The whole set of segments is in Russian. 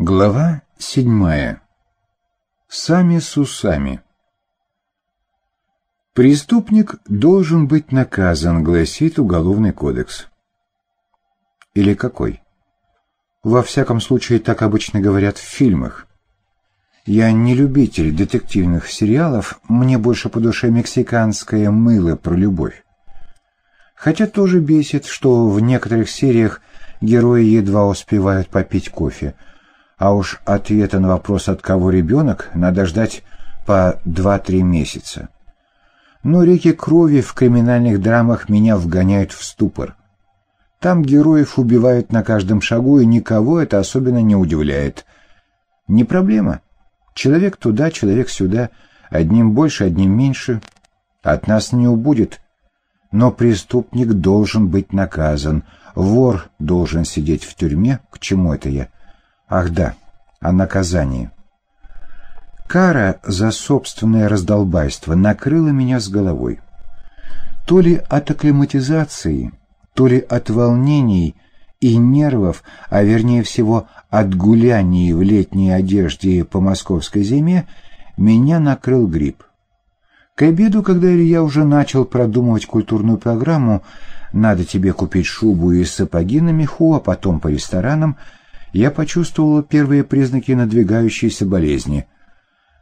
Глава седьмая. Сами с усами. Преступник должен быть наказан, гласит Уголовный кодекс. Или какой? Во всяком случае, так обычно говорят в фильмах. Я не любитель детективных сериалов, мне больше по душе мексиканское мыло про любовь. Хотя тоже бесит, что в некоторых сериях герои едва успевают попить кофе – а уж ответа на вопрос, от кого ребенок, надо ждать по 2-3 месяца. Но реки крови в криминальных драмах меня вгоняют в ступор. Там героев убивают на каждом шагу, и никого это особенно не удивляет. Не проблема. Человек туда, человек сюда, одним больше, одним меньше. От нас не убудет. Но преступник должен быть наказан, вор должен сидеть в тюрьме. К чему это я? Ах да, о наказании. Кара за собственное раздолбайство накрыла меня с головой. То ли от акклиматизации, то ли от волнений и нервов, а вернее всего от гуляний в летней одежде по московской зиме, меня накрыл грипп. К обеду, когда Илья уже начал продумывать культурную программу «Надо тебе купить шубу и сапоги на меху, а потом по ресторанам», я почувствовала первые признаки надвигающейся болезни.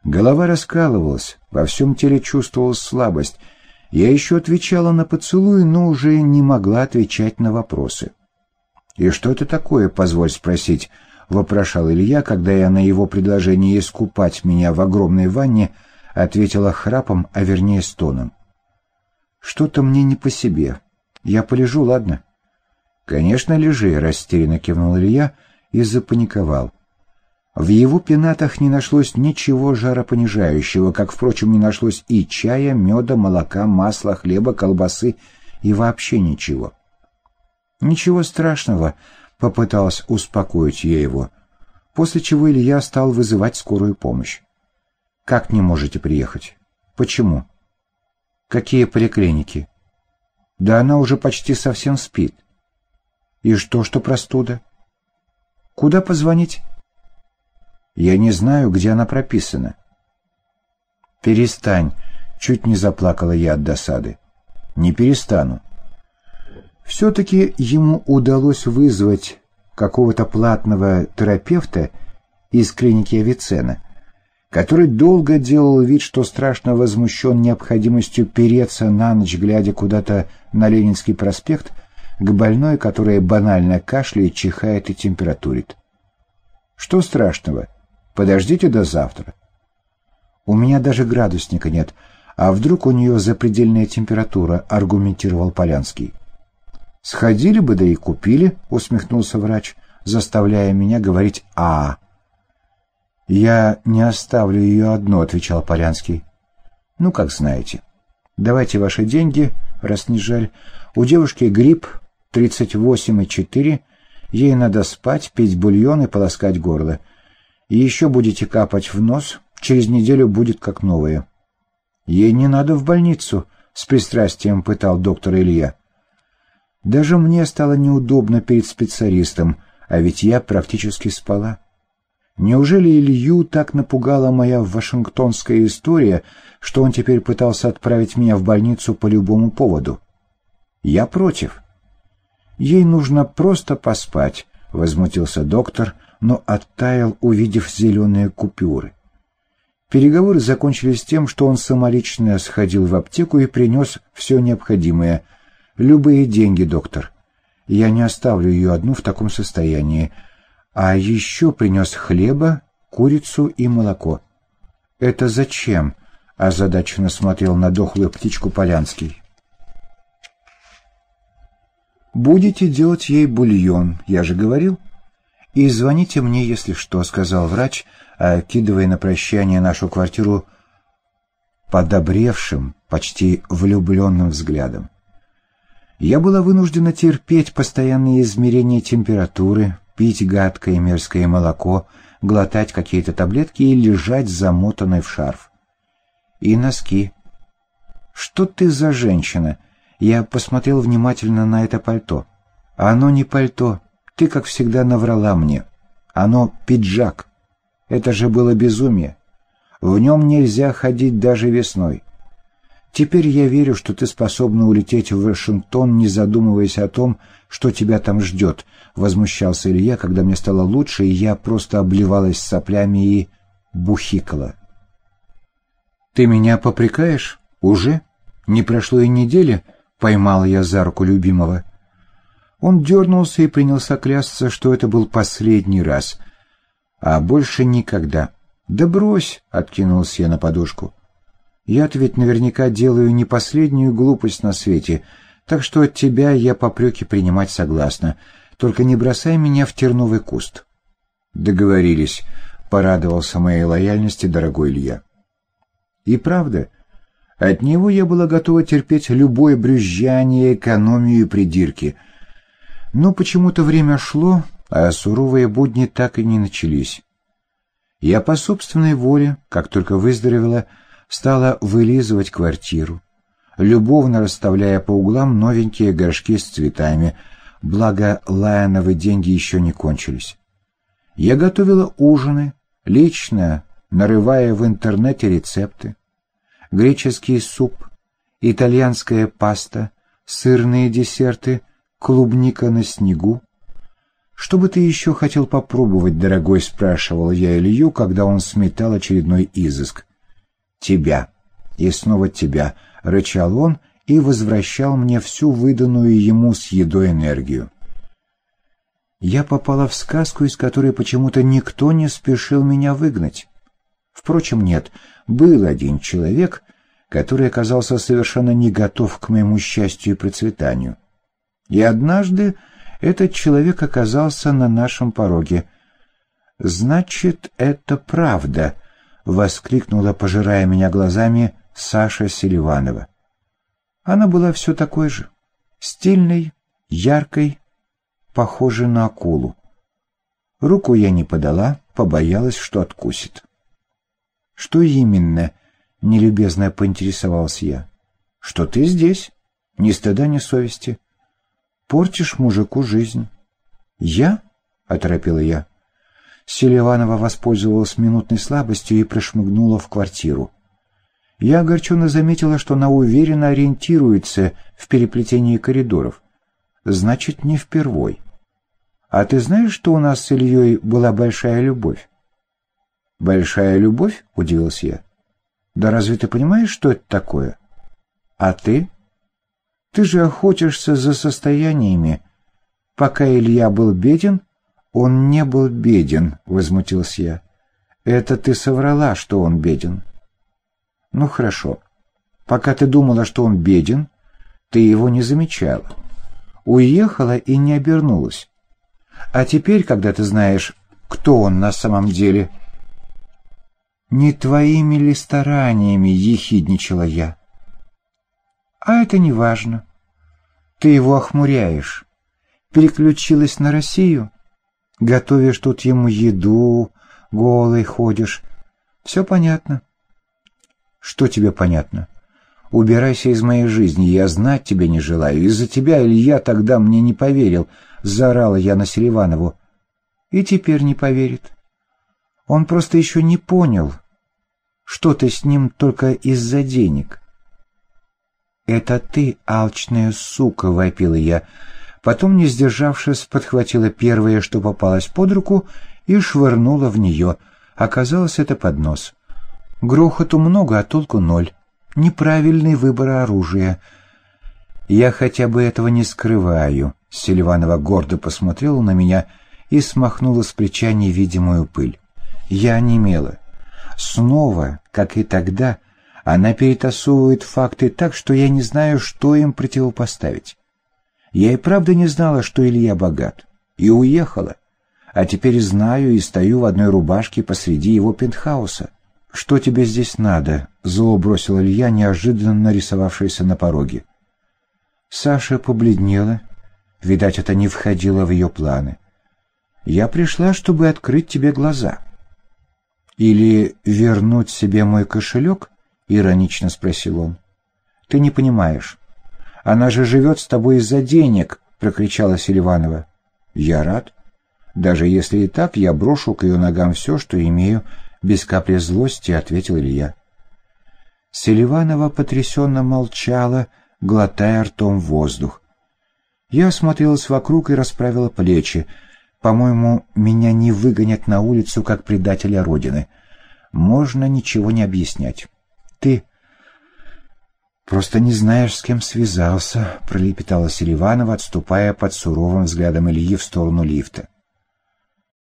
Голова раскалывалась, во всем теле чувствовалась слабость. Я еще отвечала на поцелуи, но уже не могла отвечать на вопросы. «И что это такое, позволь спросить?» — вопрошал Илья, когда я на его предложение искупать меня в огромной ванне ответила храпом, а вернее стоном. «Что-то мне не по себе. Я полежу, ладно?» «Конечно, лежи», — растерянно кивнул Илья, — и запаниковал. В его пенатах не нашлось ничего жаропонижающего, как, впрочем, не нашлось и чая, меда, молока, масла, хлеба, колбасы и вообще ничего. «Ничего страшного», — попыталась успокоить я его, после чего Илья стал вызывать скорую помощь. «Как не можете приехать? Почему? Какие поликлиники?» «Да она уже почти совсем спит». «И что, что простуда?» Куда позвонить? Я не знаю, где она прописана. Перестань. Чуть не заплакала я от досады. Не перестану. Все-таки ему удалось вызвать какого-то платного терапевта из клиники Авицена, который долго делал вид, что страшно возмущен необходимостью переться на ночь, глядя куда-то на Ленинский проспект, к больной, которая банально кашляет, чихает и температурит. Что страшного? Подождите до завтра. У меня даже градусника нет, а вдруг у нее запредельная температура, аргументировал Полянский. Сходили бы, да и купили, усмехнулся врач, заставляя меня говорить «а». «Я не оставлю ее одну», — отвечал Полянский. «Ну, как знаете. Давайте ваши деньги, раз не жаль. У девушки грипп, 38,4. Ей надо спать, пить бульон и полоскать горло. И еще будете капать в нос, через неделю будет как новое. Ей не надо в больницу, с пристрастием пытал доктор Илья. Даже мне стало неудобно перед специалистом, а ведь я практически спала. Неужели Илью так напугала моя вашингтонская история, что он теперь пытался отправить меня в больницу по любому поводу? Я против. Ей нужно просто поспать, — возмутился доктор, но оттаял, увидев зеленые купюры. Переговоры закончились тем, что он самолично сходил в аптеку и принес все необходимое. «Любые деньги, доктор. Я не оставлю ее одну в таком состоянии. А еще принес хлеба, курицу и молоко». «Это зачем?» — озадаченно смотрел на дохлую птичку Полянский. «Будете делать ей бульон, я же говорил». «И звоните мне, если что», — сказал врач, окидывая на прощание нашу квартиру подобревшим, почти влюбленным взглядом. Я была вынуждена терпеть постоянные измерения температуры, пить гадкое мерзкое молоко, глотать какие-то таблетки и лежать замотанной в шарф. И носки. «Что ты за женщина?» Я посмотрел внимательно на это пальто. «Оно не пальто. Ты, как всегда, наврала мне». Оно пиджак. Это же было безумие. В нем нельзя ходить даже весной. Теперь я верю, что ты способна улететь в Вашингтон, не задумываясь о том, что тебя там ждет, — возмущался Илья, когда мне стало лучше, и я просто обливалась соплями и бухикала. — Ты меня попрекаешь? Уже? Не прошло и недели? — поймала я за руку любимого. Он дернулся и принялся клясться, что это был последний раз. А больше никогда. — Да брось! — откинулся я на подушку. Я-то ведь наверняка делаю не последнюю глупость на свете, так что от тебя я попреки принимать согласна. Только не бросай меня в терновый куст. Договорились, — порадовался моей лояльности дорогой Илья. И правда, от него я была готова терпеть любое брюзжание, экономию и придирки. Но почему-то время шло, а суровые будни так и не начались. Я по собственной воле, как только выздоровела, — стала вылизывать квартиру, любовно расставляя по углам новенькие горшки с цветами, благо Лайоновы деньги еще не кончились. Я готовила ужины, лично нарывая в интернете рецепты. Греческий суп, итальянская паста, сырные десерты, клубника на снегу. «Что бы ты еще хотел попробовать, дорогой?» — спрашивал я Илью, когда он сметал очередной изыск тебя, и снова тебя», — рычал он и возвращал мне всю выданную ему с едой энергию. Я попала в сказку, из которой почему-то никто не спешил меня выгнать. Впрочем, нет, был один человек, который оказался совершенно не готов к моему счастью и процветанию. И однажды этот человек оказался на нашем пороге. «Значит, это правда», — воскликнула, пожирая меня глазами, Саша Селиванова. Она была все такой же, стильной, яркой, похожей на акулу. Руку я не подала, побоялась, что откусит. «Что именно?» — нелюбезно поинтересовался я. «Что ты здесь? Ни стыда, ни совести. Портишь мужику жизнь». «Я?» — оторопила я. Селиванова воспользовалась минутной слабостью и прошмыгнула в квартиру. Я огорченно заметила, что она уверенно ориентируется в переплетении коридоров. Значит, не впервой. А ты знаешь, что у нас с Ильей была большая любовь? «Большая любовь?» — удивился я. «Да разве ты понимаешь, что это такое?» «А ты?» «Ты же охотишься за состояниями. Пока Илья был беден, «Он не был беден», — возмутился я. «Это ты соврала, что он беден». «Ну хорошо. Пока ты думала, что он беден, ты его не замечала. Уехала и не обернулась. А теперь, когда ты знаешь, кто он на самом деле...» «Не твоими ли стараниями?» — ехидничала я. «А это не важно. Ты его охмуряешь. Переключилась на Россию?» Готовишь тут ему еду, голый ходишь. Все понятно. Что тебе понятно? Убирайся из моей жизни, я знать тебя не желаю. Из-за тебя Илья тогда мне не поверил, заорала я на Селиванову. И теперь не поверит. Он просто еще не понял, что ты с ним только из-за денег. «Это ты, алчная сука!» — вопила я. Потом, не сдержавшись, подхватила первое, что попалось под руку, и швырнула в нее. Оказалось, это поднос. Грохоту много, а толку ноль. Неправильный выбор оружия. «Я хотя бы этого не скрываю», — Селиванова гордо посмотрела на меня и смахнула с плеча невидимую пыль. Я онемела. Снова, как и тогда, она перетасовывает факты так, что я не знаю, что им противопоставить. Я и правда не знала, что Илья богат. И уехала. А теперь знаю и стою в одной рубашке посреди его пентхауса. «Что тебе здесь надо?» — зло бросил Илья, неожиданно нарисовавшийся на пороге. Саша побледнела. Видать, это не входило в ее планы. «Я пришла, чтобы открыть тебе глаза». «Или вернуть себе мой кошелек?» — иронично спросил он. «Ты не понимаешь. Она же живет с тобой из-за денег!» — прокричала Селиванова. «Я рад. Даже если и так, я брошу к ее ногам все, что имею, без капли злости, — ответил Илья. Селиванова потрясенно молчала, глотая ртом воздух. Я осмотрелась вокруг и расправила плечи. По-моему, меня не выгонят на улицу, как предателя Родины. Можно ничего не объяснять. Ты просто не знаешь, с кем связался, — пролепетала Селиванова, отступая под суровым взглядом Ильи в сторону лифта.